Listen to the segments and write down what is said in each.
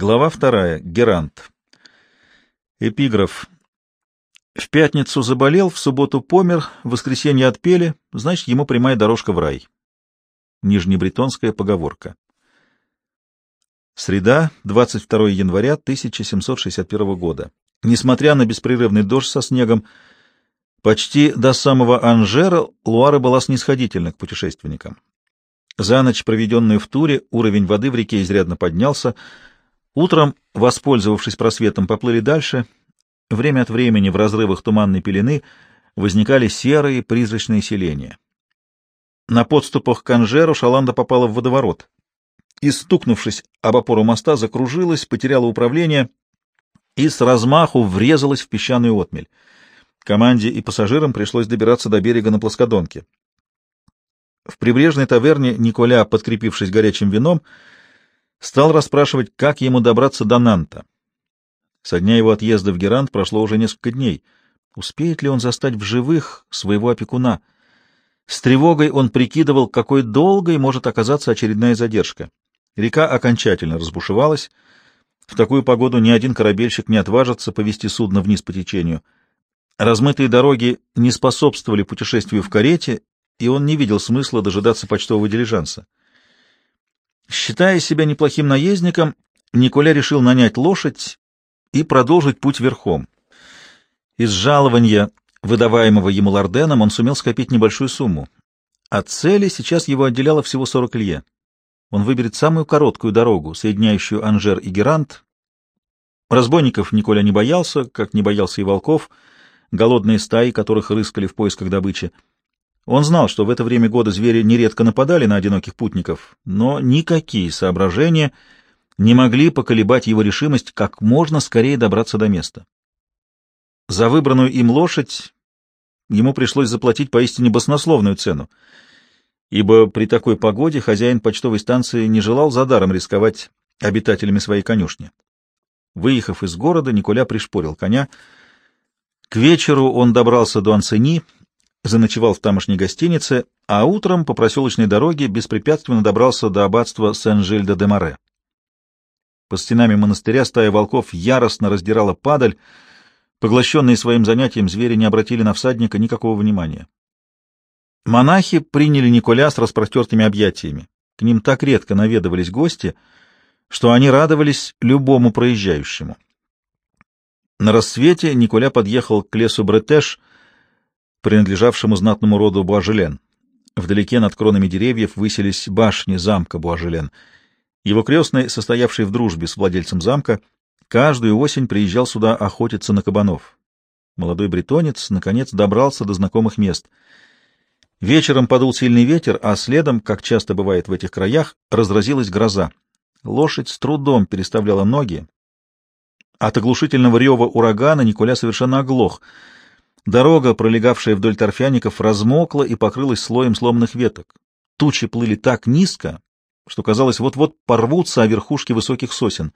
Глава вторая. Герант. Эпиграф. В пятницу заболел, в субботу помер, в воскресенье отпели, значит, ему прямая дорожка в рай. Нижнебретонская поговорка. Среда, 22 января 1761 года. Несмотря на беспрерывный дождь со снегом, почти до самого Анжера Луара была снисходительна к путешественникам. За ночь, проведенную в туре, уровень воды в реке изрядно поднялся. Утром, воспользовавшись просветом, поплыли дальше. Время от времени в разрывах туманной пелены возникали серые призрачные селения. На подступах к Анжеру Шаланда попала в водоворот и, стукнувшись об опору моста, закружилась, потеряла управление и с размаху врезалась в песчаную отмель. Команде и пассажирам пришлось добираться до берега на плоскодонке. В прибрежной таверне Николя, подкрепившись горячим вином, стал расспрашивать, как ему добраться до Нанта. Со дня его отъезда в Герант прошло уже несколько дней. Успеет ли он застать в живых своего опекуна? С тревогой он прикидывал, какой долгой может оказаться очередная задержка. Река окончательно разбушевалась. В такую погоду ни один корабельщик не отважится повести судно вниз по течению. Размытые дороги не способствовали путешествию в карете, и он не видел смысла дожидаться почтового дилижанса. Считая себя неплохим наездником, Николя решил нанять лошадь и продолжить путь верхом. Из жалования, выдаваемого ему лорденом, он сумел скопить небольшую сумму. От цели сейчас его отделяло всего 40 лье. Он выберет самую короткую дорогу, соединяющую Анжер и Герант. Разбойников Николя не боялся, как не боялся и волков, голодные стаи, которых рыскали в поисках добычи. Он знал, что в это время года звери нередко нападали на одиноких путников, но никакие соображения не могли поколебать его решимость как можно скорее добраться до места. За выбранную им лошадь ему пришлось заплатить поистине баснословную цену, ибо при такой погоде хозяин почтовой станции не желал за даром рисковать обитателями своей конюшни. Выехав из города, Николя пришпорил коня. К вечеру он добрался до Ансени — заночевал в тамошней гостинице, а утром по проселочной дороге беспрепятственно добрался до аббатства Сен-Жиль-де-Демаре. По стенами монастыря стая волков яростно раздирала падаль. Поглощенные своим занятием, звери не обратили на всадника никакого внимания. Монахи приняли Николя с распростертыми объятиями. К ним так редко наведывались гости, что они радовались любому проезжающему. На рассвете Николя подъехал к лесу Бретеш, принадлежавшему знатному роду Буажелен. Вдалеке над кронами деревьев высились башни замка Буажелен. Его крестный, состоявший в дружбе с владельцем замка, каждую осень приезжал сюда охотиться на кабанов. Молодой бретонец, наконец, добрался до знакомых мест. Вечером подул сильный ветер, а следом, как часто бывает в этих краях, разразилась гроза. Лошадь с трудом переставляла ноги. От оглушительного рева урагана Николя совершенно оглох — Дорога, пролегавшая вдоль торфяников, размокла и покрылась слоем сломанных веток. Тучи плыли так низко, что, казалось, вот-вот порвутся о верхушке высоких сосен.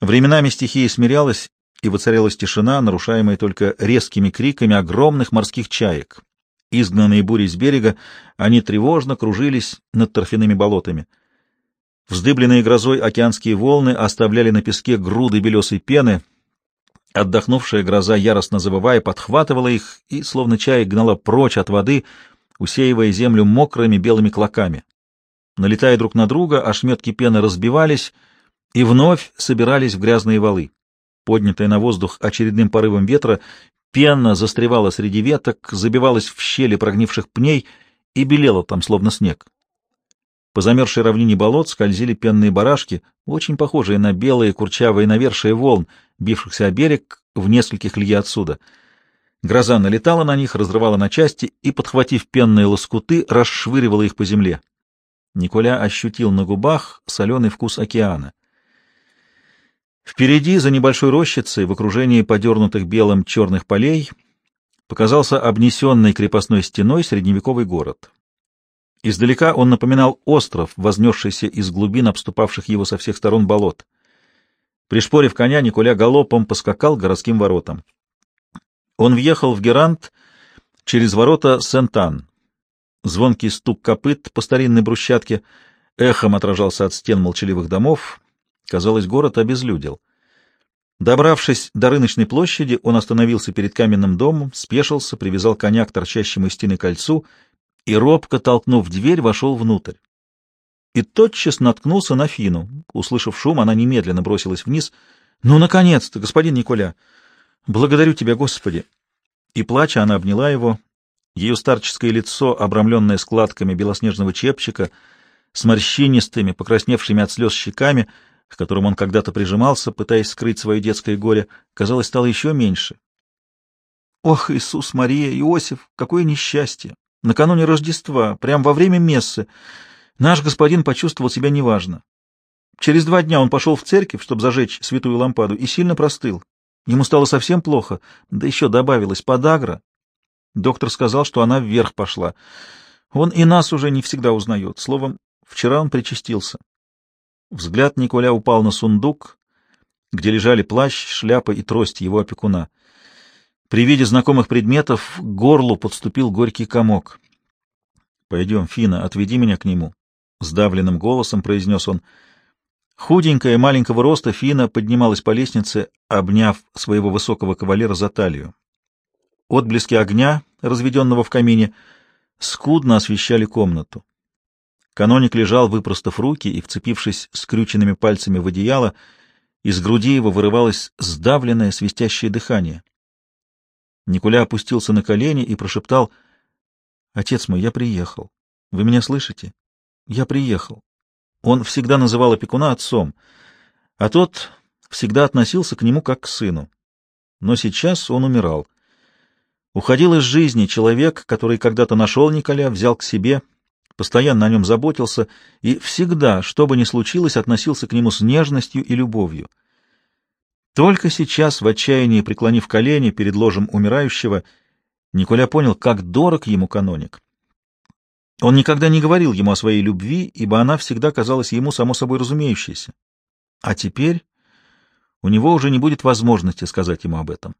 Временами стихия смирялась, и воцарялась тишина, нарушаемая только резкими криками огромных морских чаек. Изгнанные бурей с берега, они тревожно кружились над торфяными болотами. Вздыбленные грозой океанские волны оставляли на песке груды белесой пены, Отдохнувшая гроза, яростно забывая, подхватывала их и, словно чаек, гнала прочь от воды, усеивая землю мокрыми белыми клоками. Налетая друг на друга, ошметки пены разбивались и вновь собирались в грязные валы. Поднятая на воздух очередным порывом ветра, пена застревала среди веток, забивалась в щели прогнивших пней и белела там, словно снег. По замерзшей равнине болот скользили пенные барашки, очень похожие на белые курчавые навершие волн, бившихся о берег в нескольких лье отсюда. Гроза налетала на них, разрывала на части и, подхватив пенные лоскуты, расшвыривала их по земле. Николя ощутил на губах соленый вкус океана. Впереди, за небольшой рощицей, в окружении подернутых белым черных полей, показался обнесенный крепостной стеной средневековый город. Издалека он напоминал остров, вознесшийся из глубин обступавших его со всех сторон болот. Пришпорив коня, Николя галопом поскакал к городским воротам. Он въехал в Герант через ворота Сент-Ан. Звонкий стук копыт по старинной брусчатке эхом отражался от стен молчаливых домов. Казалось, город обезлюдил. Добравшись до рыночной площади, он остановился перед каменным домом, спешился, привязал коня к торчащему из стены кольцу и, робко толкнув дверь, вошел внутрь. И тотчас наткнулся на Фину. Услышав шум, она немедленно бросилась вниз. — Ну, наконец-то, господин Николя! Благодарю тебя, Господи! И, плача, она обняла его. Ее старческое лицо, обрамленное складками белоснежного чепчика, с морщинистыми, покрасневшими от слез щеками — к которым он когда-то прижимался, пытаясь скрыть свое детское горе, казалось, стало еще меньше. Ох, Иисус, Мария, Иосиф, какое несчастье! Накануне Рождества, прямо во время мессы, наш господин почувствовал себя неважно. Через два дня он пошел в церковь, чтобы зажечь святую лампаду, и сильно простыл. Ему стало совсем плохо, да еще добавилась подагра. Доктор сказал, что она вверх пошла. Он и нас уже не всегда узнает. Словом, вчера он причастился. Взгляд Николя упал на сундук, где лежали плащ, шляпа и трость его опекуна. При виде знакомых предметов к горлу подступил горький комок. — Пойдем, Фина, отведи меня к нему, — сдавленным голосом произнес он. Худенькая, маленького роста, Фина поднималась по лестнице, обняв своего высокого кавалера за талию. Отблески огня, разведенного в камине, скудно освещали комнату. Каноник лежал, выпростав руки и вцепившись скрюченными пальцами в одеяло, из груди его вырывалось сдавленное свистящее дыхание. Николя опустился на колени и прошептал, «Отец мой, я приехал. Вы меня слышите? Я приехал». Он всегда называл опекуна отцом, а тот всегда относился к нему как к сыну. Но сейчас он умирал. Уходил из жизни человек, который когда-то нашел Николя, взял к себе — постоянно о нем заботился и всегда, что бы ни случилось, относился к нему с нежностью и любовью. Только сейчас, в отчаянии преклонив колени перед ложем умирающего, Николя понял, как дорог ему каноник. Он никогда не говорил ему о своей любви, ибо она всегда казалась ему само собой разумеющейся. А теперь у него уже не будет возможности сказать ему об этом.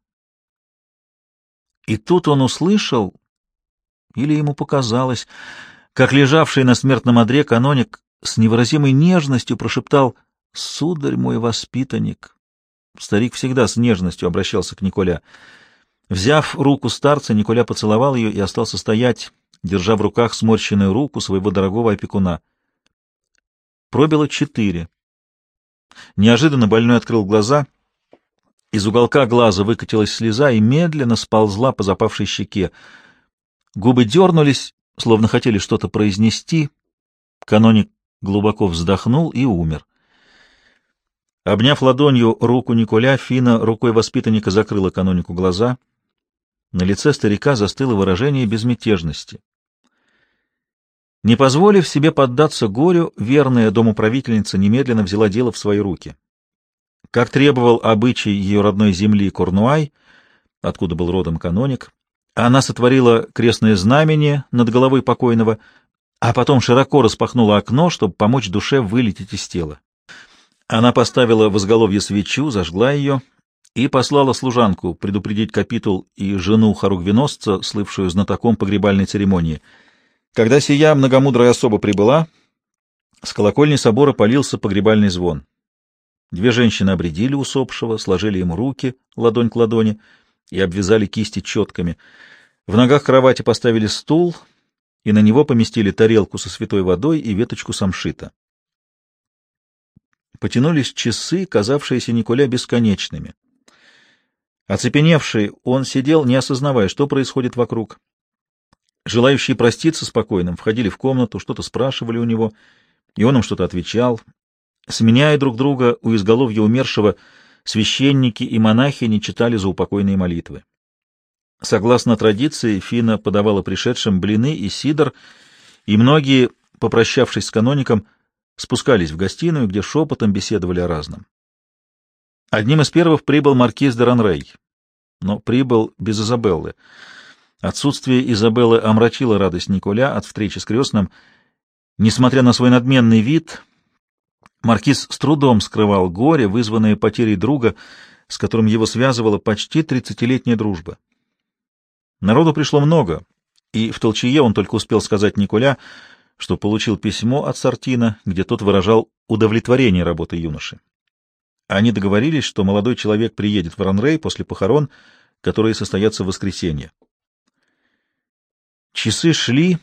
И тут он услышал, или ему показалось, как лежавший на смертном одре каноник с невыразимой нежностью прошептал «Сударь мой воспитанник». Старик всегда с нежностью обращался к Николя. Взяв руку старца, Николя поцеловал ее и остался стоять, держа в руках сморщенную руку своего дорогого опекуна. Пробило четыре. Неожиданно больной открыл глаза. Из уголка глаза выкатилась слеза и медленно сползла по запавшей щеке. Губы дернулись, словно хотели что-то произнести. Каноник глубоко вздохнул и умер. Обняв ладонью руку Николя, Фина рукой воспитанника закрыла канонику глаза. На лице старика застыло выражение безмятежности. Не позволив себе поддаться горю, верная домоправительница немедленно взяла дело в свои руки. Как требовал обычай ее родной земли Корнуай, откуда был родом каноник, она сотворила крестное знамение над головой покойного, а потом широко распахнула окно, чтобы помочь душе вылететь из тела. Она поставила в изголовье свечу, зажгла ее и послала служанку предупредить капитул и жену хоругвеносца, слывшую знатоком погребальной церемонии. Когда сия многомудрая особа прибыла, с колокольни собора полился погребальный звон. Две женщины обредили усопшего, сложили ему руки, ладонь к ладони — и обвязали кисти четками. В ногах кровати поставили стул, и на него поместили тарелку со святой водой и веточку самшита. Потянулись часы, казавшиеся Николя бесконечными. Оцепеневший, он сидел, не осознавая, что происходит вокруг. Желающие проститься спокойным входили в комнату, что-то спрашивали у него, и он им что-то отвечал. Сменяя друг друга у изголовья умершего, священники и монахи не читали заупокойные молитвы. Согласно традиции, Фина подавала пришедшим блины и сидр, и многие, попрощавшись с каноником, спускались в гостиную, где шепотом беседовали о разном. Одним из первых прибыл маркиз де Ранрей, но прибыл без Изабеллы. Отсутствие Изабеллы омрачило радость Николя от встречи с крестным. Несмотря на свой надменный вид, Маркиз с трудом скрывал горе, вызванное потерей друга, с которым его связывала почти тридцатилетняя дружба. Народу пришло много, и в толчее он только успел сказать Николя, что получил письмо от Сартина, где тот выражал удовлетворение работой юноши. Они договорились, что молодой человек приедет в Ранрей после похорон, которые состоятся в воскресенье. Часы шли,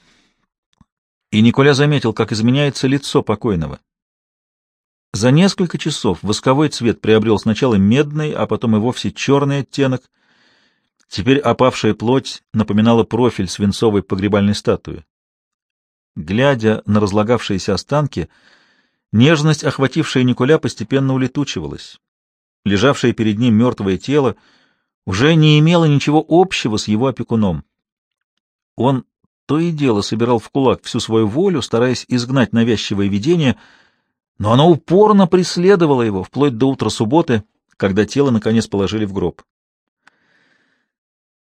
и Николя заметил, как изменяется лицо покойного. За несколько часов восковой цвет приобрел сначала медный, а потом и вовсе черный оттенок. Теперь опавшая плоть напоминала профиль свинцовой погребальной статуи. Глядя на разлагавшиеся останки, нежность, охватившая Николя, постепенно улетучивалась. Лежавшее перед ним мертвое тело уже не имело ничего общего с его опекуном. Он то и дело собирал в кулак всю свою волю, стараясь изгнать навязчивое видение, но оно упорно преследовало его вплоть до утра субботы, когда тело наконец положили в гроб.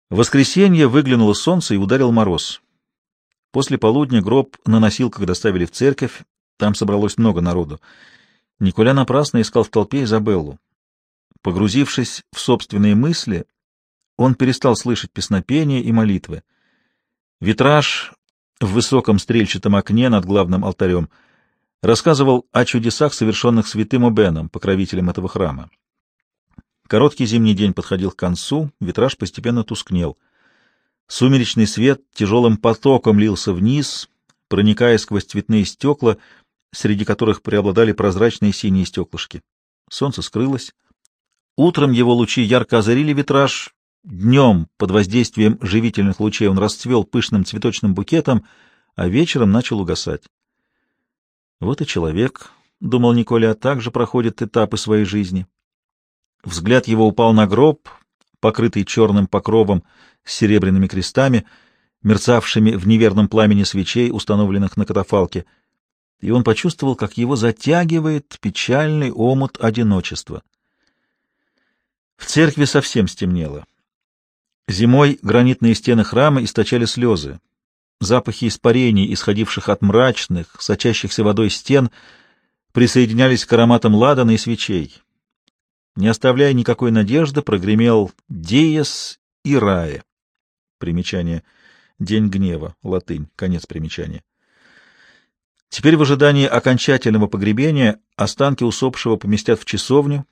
В воскресенье выглянуло солнце и ударил мороз. После полудня гроб на носилках доставили в церковь, там собралось много народу. Николя напрасно искал в толпе Изабеллу. Погрузившись в собственные мысли, он перестал слышать песнопения и молитвы. Витраж в высоком стрельчатом окне над главным алтарем рассказывал о чудесах, совершенных святым Обеном, покровителем этого храма. Короткий зимний день подходил к концу, витраж постепенно тускнел. Сумеречный свет тяжелым потоком лился вниз, проникая сквозь цветные стекла, среди которых преобладали прозрачные синие стеклышки. Солнце скрылось. Утром его лучи ярко озарили витраж, Днем под воздействием живительных лучей он расцвел пышным цветочным букетом, а вечером начал угасать. Вот и человек, — думал Николя, — также проходит этапы своей жизни. Взгляд его упал на гроб, покрытый черным покровом с серебряными крестами, мерцавшими в неверном пламени свечей, установленных на катафалке, и он почувствовал, как его затягивает печальный омут одиночества. В церкви совсем стемнело. Зимой гранитные стены храма источали слезы. Запахи испарений, исходивших от мрачных, сочащихся водой стен, присоединялись к ароматам ладана и свечей. Не оставляя никакой надежды, прогремел «Диес и Рае». Примечание. День гнева. Латынь. Конец примечания. Теперь в ожидании окончательного погребения останки усопшего поместят в часовню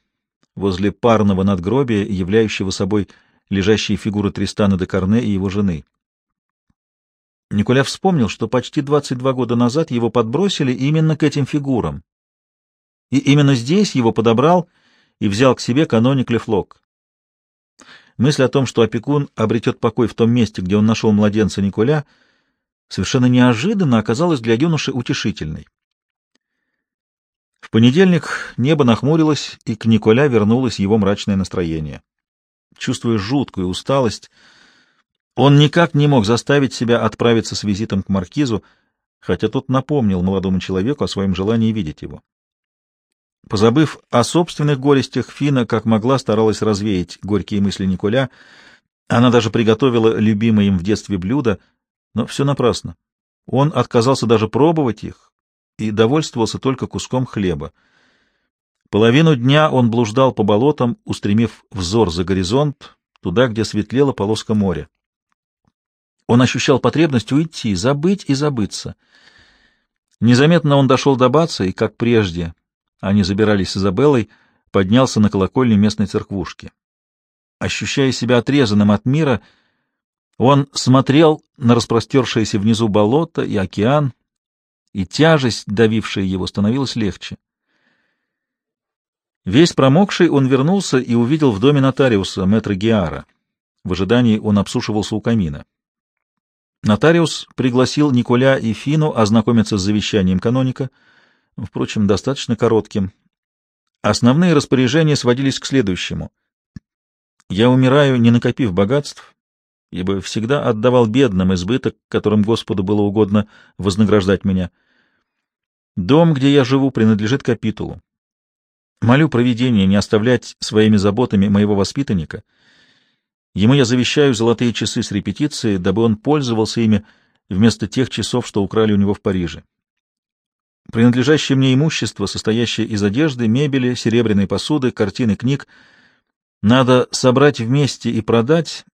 возле парного надгробия, являющего собой лежащие фигуры Тристана де Корне и его жены. Николя вспомнил, что почти 22 года назад его подбросили именно к этим фигурам. И именно здесь его подобрал и взял к себе каноник Лефлок. Мысль о том, что опекун обретет покой в том месте, где он нашел младенца Николя, совершенно неожиданно оказалась для юноши утешительной. В понедельник небо нахмурилось, и к Николя вернулось его мрачное настроение чувствуя жуткую усталость. Он никак не мог заставить себя отправиться с визитом к маркизу, хотя тот напомнил молодому человеку о своем желании видеть его. Позабыв о собственных горестях, Фина, как могла, старалась развеять горькие мысли Николя. Она даже приготовила любимое им в детстве блюдо, но все напрасно. Он отказался даже пробовать их и довольствовался только куском хлеба. Половину дня он блуждал по болотам, устремив взор за горизонт, туда, где светлела полоска моря. Он ощущал потребность уйти, забыть и забыться. Незаметно он дошел до Баца, и, как прежде, они забирались с Изабеллой, поднялся на колокольню местной церквушки. Ощущая себя отрезанным от мира, он смотрел на распростершееся внизу болото и океан, и тяжесть, давившая его, становилась легче. Весь промокший он вернулся и увидел в доме нотариуса, мэтра Геара. В ожидании он обсушивался у камина. Нотариус пригласил Николя и Фину ознакомиться с завещанием каноника, впрочем, достаточно коротким. Основные распоряжения сводились к следующему. «Я умираю, не накопив богатств, ибо всегда отдавал бедным избыток, которым Господу было угодно вознаграждать меня. Дом, где я живу, принадлежит капитулу. Молю провидение не оставлять своими заботами моего воспитанника. Ему я завещаю золотые часы с репетиции, дабы он пользовался ими вместо тех часов, что украли у него в Париже. Принадлежащее мне имущество, состоящее из одежды, мебели, серебряной посуды, картины, книг, надо собрать вместе и продать,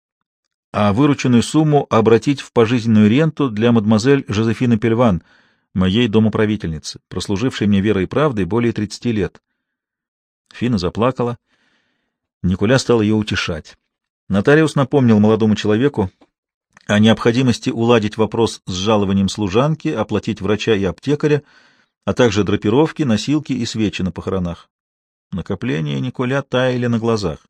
а вырученную сумму обратить в пожизненную ренту для мадемуазель Жозефины Пельван, моей домоправительницы, прослужившей мне верой и правдой более 30 лет. Фина заплакала. Николя стал ее утешать. Нотариус напомнил молодому человеку о необходимости уладить вопрос с жалованием служанки, оплатить врача и аптекаря, а также драпировки, носилки и свечи на похоронах. Накопления Николя таяли на глазах.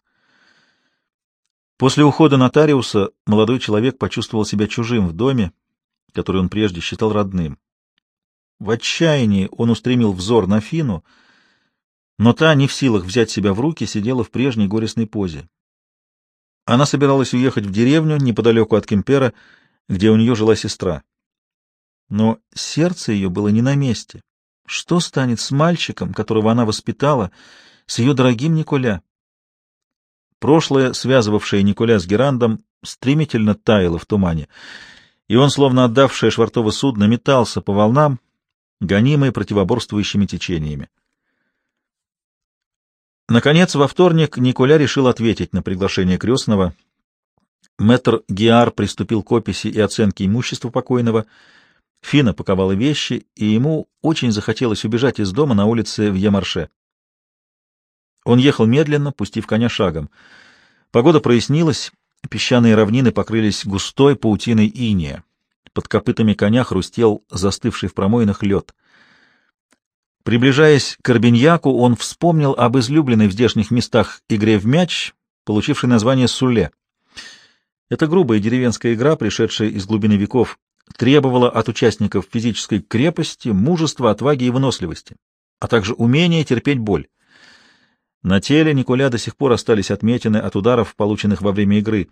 После ухода нотариуса молодой человек почувствовал себя чужим в доме, который он прежде считал родным. В отчаянии он устремил взор на Фину, но та, не в силах взять себя в руки, сидела в прежней горестной позе. Она собиралась уехать в деревню неподалеку от Кемпера, где у нее жила сестра. Но сердце ее было не на месте. Что станет с мальчиком, которого она воспитала, с ее дорогим Николя? Прошлое, связывавшее Николя с Герандом, стремительно таяло в тумане, и он, словно отдавшее швартово судно, метался по волнам, гонимый противоборствующими течениями. Наконец, во вторник Николя решил ответить на приглашение крестного. Мэтр Гиар приступил к описи и оценке имущества покойного. Фина паковала вещи, и ему очень захотелось убежать из дома на улице в Ямарше. Он ехал медленно, пустив коня шагом. Погода прояснилась, песчаные равнины покрылись густой паутиной иния. Под копытами коня хрустел застывший в промоинах лед. Приближаясь к Арбиньяку, он вспомнил об излюбленной в здешних местах игре в мяч, получившей название «Суле». Эта грубая деревенская игра, пришедшая из глубины веков, требовала от участников физической крепости, мужества, отваги и выносливости, а также умения терпеть боль. На теле Николя до сих пор остались отметины от ударов, полученных во время игры,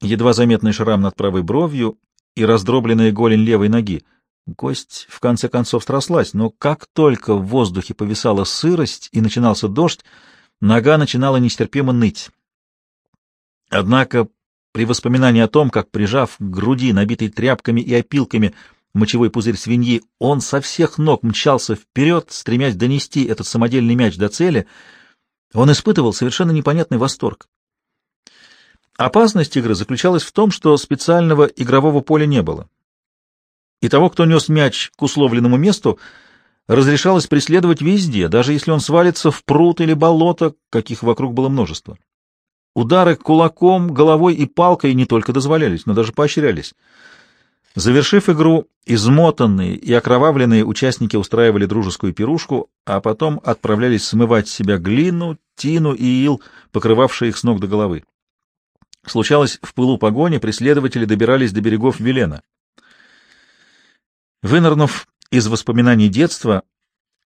едва заметный шрам над правой бровью и раздробленная голень левой ноги — Кость в конце концов срослась, но как только в воздухе повисала сырость и начинался дождь, нога начинала нестерпимо ныть. Однако при воспоминании о том, как, прижав к груди, набитой тряпками и опилками, мочевой пузырь свиньи, он со всех ног мчался вперед, стремясь донести этот самодельный мяч до цели, он испытывал совершенно непонятный восторг. Опасность игры заключалась в том, что специального игрового поля не было и того, кто нес мяч к условленному месту, разрешалось преследовать везде, даже если он свалится в пруд или болото, каких вокруг было множество. Удары кулаком, головой и палкой не только дозволялись, но даже поощрялись. Завершив игру, измотанные и окровавленные участники устраивали дружескую пирушку, а потом отправлялись смывать с себя глину, тину и ил, покрывавшие их с ног до головы. Случалось, в пылу погони преследователи добирались до берегов Велена. Вынырнув из воспоминаний детства,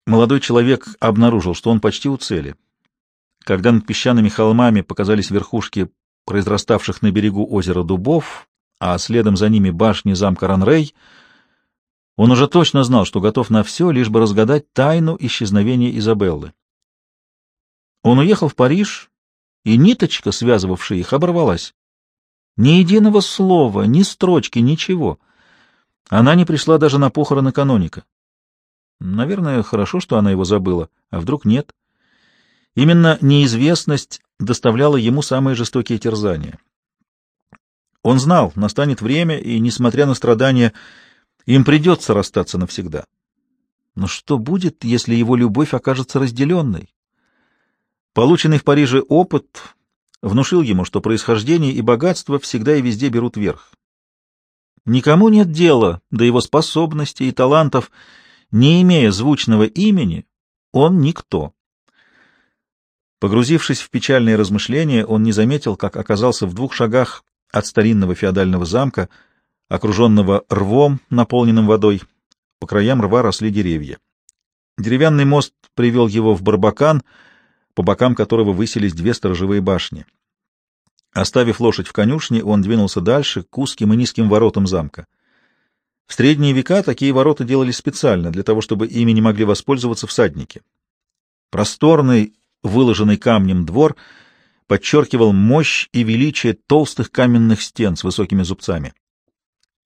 молодой человек обнаружил, что он почти у цели. Когда над песчаными холмами показались верхушки произраставших на берегу озера дубов, а следом за ними башни замка Ранрей, он уже точно знал, что готов на все, лишь бы разгадать тайну исчезновения Изабеллы. Он уехал в Париж, и ниточка, связывавшая их, оборвалась. Ни единого слова, ни строчки, ничего — она не пришла даже на похороны каноника. Наверное, хорошо, что она его забыла, а вдруг нет. Именно неизвестность доставляла ему самые жестокие терзания. Он знал, настанет время, и, несмотря на страдания, им придется расстаться навсегда. Но что будет, если его любовь окажется разделенной? Полученный в Париже опыт внушил ему, что происхождение и богатство всегда и везде берут верх. Никому нет дела до его способностей и талантов. Не имея звучного имени, он никто. Погрузившись в печальные размышления, он не заметил, как оказался в двух шагах от старинного феодального замка, окруженного рвом, наполненным водой. По краям рва росли деревья. Деревянный мост привел его в Барбакан, по бокам которого высились две сторожевые башни. Оставив лошадь в конюшне, он двинулся дальше, к узким и низким воротам замка. В средние века такие ворота делались специально, для того, чтобы ими не могли воспользоваться всадники. Просторный, выложенный камнем двор подчеркивал мощь и величие толстых каменных стен с высокими зубцами.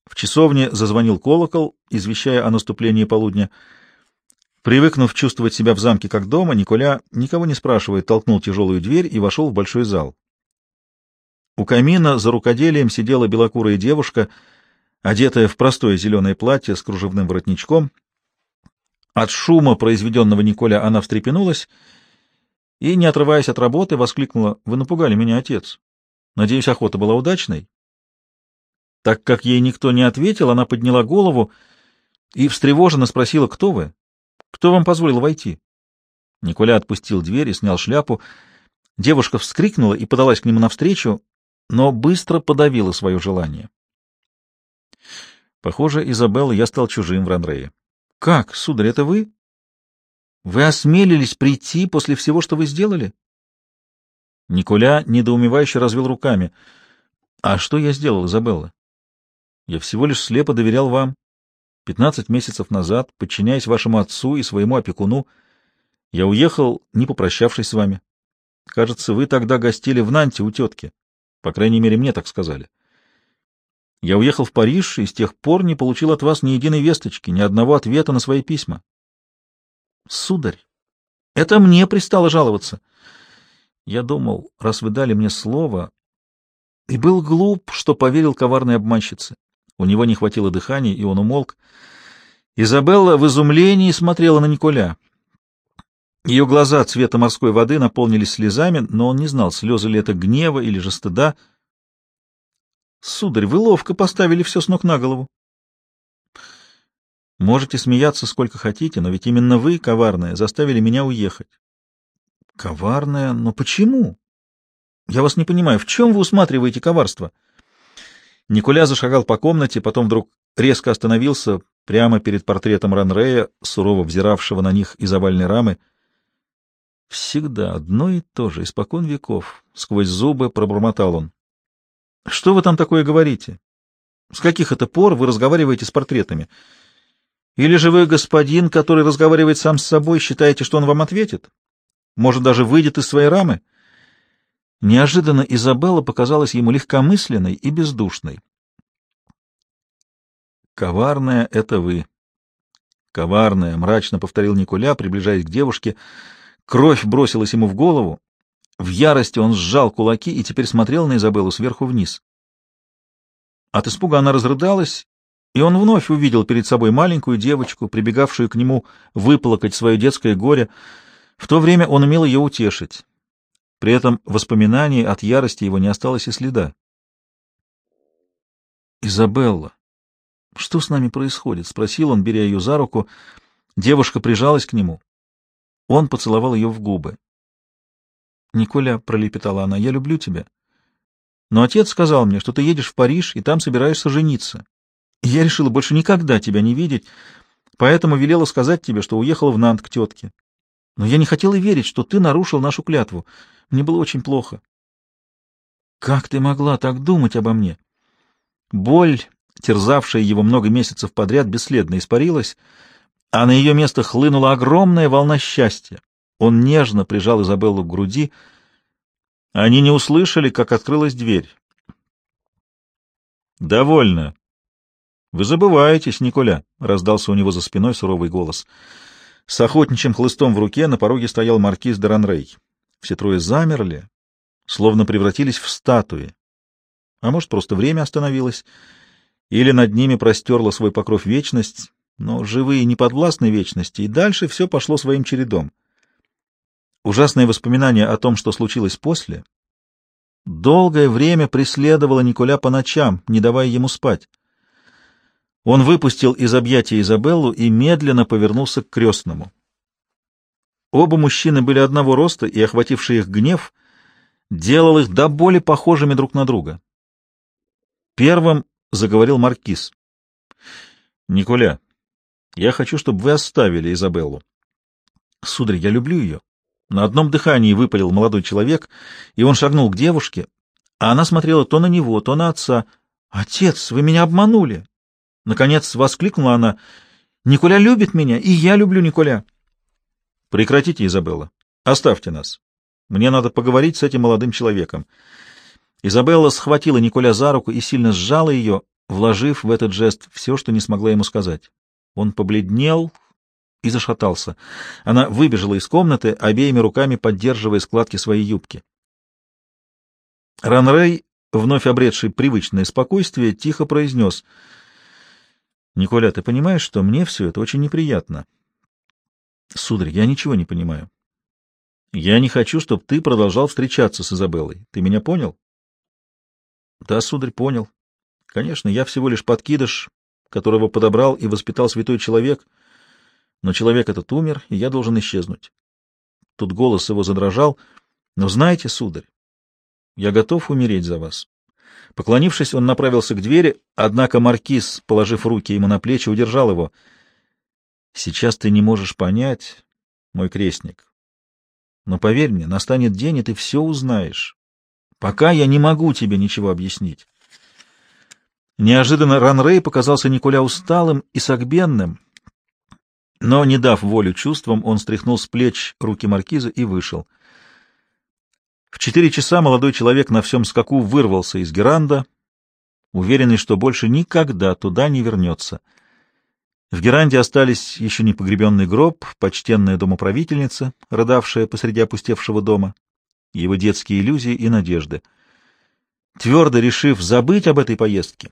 В часовне зазвонил колокол, извещая о наступлении полудня. Привыкнув чувствовать себя в замке как дома, Николя, никого не спрашивая, толкнул тяжелую дверь и вошел в большой зал. У камина за рукоделием сидела белокурая девушка, одетая в простое зеленое платье с кружевным воротничком. От шума, произведенного Николя, она встрепенулась и, не отрываясь от работы, воскликнула, «Вы напугали меня, отец. Надеюсь, охота была удачной?» Так как ей никто не ответил, она подняла голову и встревоженно спросила, «Кто вы? Кто вам позволил войти?» Николя отпустил дверь и снял шляпу. Девушка вскрикнула и подалась к нему навстречу, но быстро подавила свое желание. Похоже, Изабелла, я стал чужим в Ранрее. — Как, сударь, это вы? Вы осмелились прийти после всего, что вы сделали? Николя недоумевающе развел руками. — А что я сделал, Изабелла? Я всего лишь слепо доверял вам. Пятнадцать месяцев назад, подчиняясь вашему отцу и своему опекуну, я уехал, не попрощавшись с вами. Кажется, вы тогда гостили в Нанте у тетки. По крайней мере, мне так сказали. Я уехал в Париж и с тех пор не получил от вас ни единой весточки, ни одного ответа на свои письма. Сударь, это мне пристало жаловаться. Я думал, раз вы дали мне слово, и был глуп, что поверил коварной обманщице. У него не хватило дыхания, и он умолк. Изабелла в изумлении смотрела на Николя. Ее глаза цвета морской воды наполнились слезами, но он не знал, слезы ли это гнева или же стыда. — Сударь, вы ловко поставили все с ног на голову. — Можете смеяться сколько хотите, но ведь именно вы, коварная, заставили меня уехать. — Коварная? Но почему? Я вас не понимаю, в чем вы усматриваете коварство? Николя зашагал по комнате, потом вдруг резко остановился прямо перед портретом Ранрея, сурово взиравшего на них из овальной рамы. Всегда одно и то же, испокон веков. Сквозь зубы пробормотал он. Что вы там такое говорите? С каких это пор вы разговариваете с портретами? Или же вы, господин, который разговаривает сам с собой, считаете, что он вам ответит? Может, даже выйдет из своей рамы? Неожиданно Изабелла показалась ему легкомысленной и бездушной. «Коварная — это вы!» «Коварная!» — мрачно повторил Николя, приближаясь к девушке. Кровь бросилась ему в голову. В ярости он сжал кулаки и теперь смотрел на Изабеллу сверху вниз. От испуга она разрыдалась, и он вновь увидел перед собой маленькую девочку, прибегавшую к нему выплакать свое детское горе. В то время он умел ее утешить. При этом воспоминаний от ярости его не осталось и следа. «Изабелла, что с нами происходит?» — спросил он, беря ее за руку. Девушка прижалась к нему. Он поцеловал ее в губы. «Николя», — пролепетала она, — «я люблю тебя. Но отец сказал мне, что ты едешь в Париж и там собираешься жениться. Я решила больше никогда тебя не видеть, поэтому велела сказать тебе, что уехала в Нант к тетке. Но я не хотела верить, что ты нарушил нашу клятву. Мне было очень плохо». «Как ты могла так думать обо мне?» Боль, терзавшая его много месяцев подряд, бесследно испарилась, — а на ее место хлынула огромная волна счастья. Он нежно прижал Изабеллу к груди. Они не услышали, как открылась дверь. «Довольно. Вы забываетесь, Николя», — раздался у него за спиной суровый голос. С охотничьим хлыстом в руке на пороге стоял маркиз де Ранрей. Все трое замерли, словно превратились в статуи. А может, просто время остановилось, или над ними простерла свой покров вечность, но живые не подвластны вечности, и дальше все пошло своим чередом. Ужасное воспоминание о том, что случилось после, долгое время преследовало Николя по ночам, не давая ему спать. Он выпустил из объятия Изабеллу и медленно повернулся к крестному. Оба мужчины были одного роста, и охвативший их гнев делал их до боли похожими друг на друга. Первым заговорил маркиз. — Николя, я хочу, чтобы вы оставили Изабеллу. — Сударь, я люблю ее. На одном дыхании выпалил молодой человек, и он шагнул к девушке, а она смотрела то на него, то на отца. — Отец, вы меня обманули! Наконец воскликнула она. — Николя любит меня, и я люблю Николя. — Прекратите, Изабелла. Оставьте нас. Мне надо поговорить с этим молодым человеком. Изабелла схватила Николя за руку и сильно сжала ее, вложив в этот жест все, что не смогла ему сказать. Он побледнел и зашатался. Она выбежала из комнаты, обеими руками поддерживая складки своей юбки. Ранрей, вновь обретший привычное спокойствие, тихо произнес. — Николя, ты понимаешь, что мне все это очень неприятно? — Сударь, я ничего не понимаю. Я не хочу, чтобы ты продолжал встречаться с Изабеллой. Ты меня понял? Да, сударь, понял. Конечно, я всего лишь подкидыш, которого подобрал и воспитал святой человек, но человек этот умер, и я должен исчезнуть. Тут голос его задрожал. Но знаете, сударь, я готов умереть за вас. Поклонившись, он направился к двери, однако маркиз, положив руки ему на плечи, удержал его. Сейчас ты не можешь понять, мой крестник. Но поверь мне, настанет день, и ты все узнаешь. Пока я не могу тебе ничего объяснить. Неожиданно Ранрей показался Николя усталым и согбенным, но, не дав волю чувствам, он стряхнул с плеч руки маркиза и вышел. В четыре часа молодой человек на всем скаку вырвался из Геранда, уверенный, что больше никогда туда не вернется. В Геранде остались еще не погребенный гроб, почтенная домоправительница, рыдавшая посреди опустевшего дома, его детские иллюзии и надежды. Твердо решив забыть об этой поездке,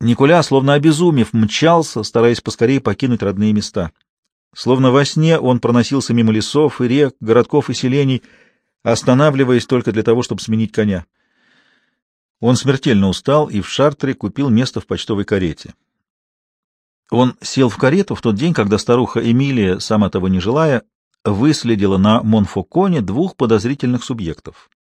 Николя, словно обезумев, мчался, стараясь поскорее покинуть родные места. Словно во сне он проносился мимо лесов и рек, городков и селений, останавливаясь только для того, чтобы сменить коня. Он смертельно устал и в Шартре купил место в почтовой карете. Он сел в карету в тот день, когда старуха Эмилия, сама того не желая, выследила на Монфоконе двух подозрительных субъектов.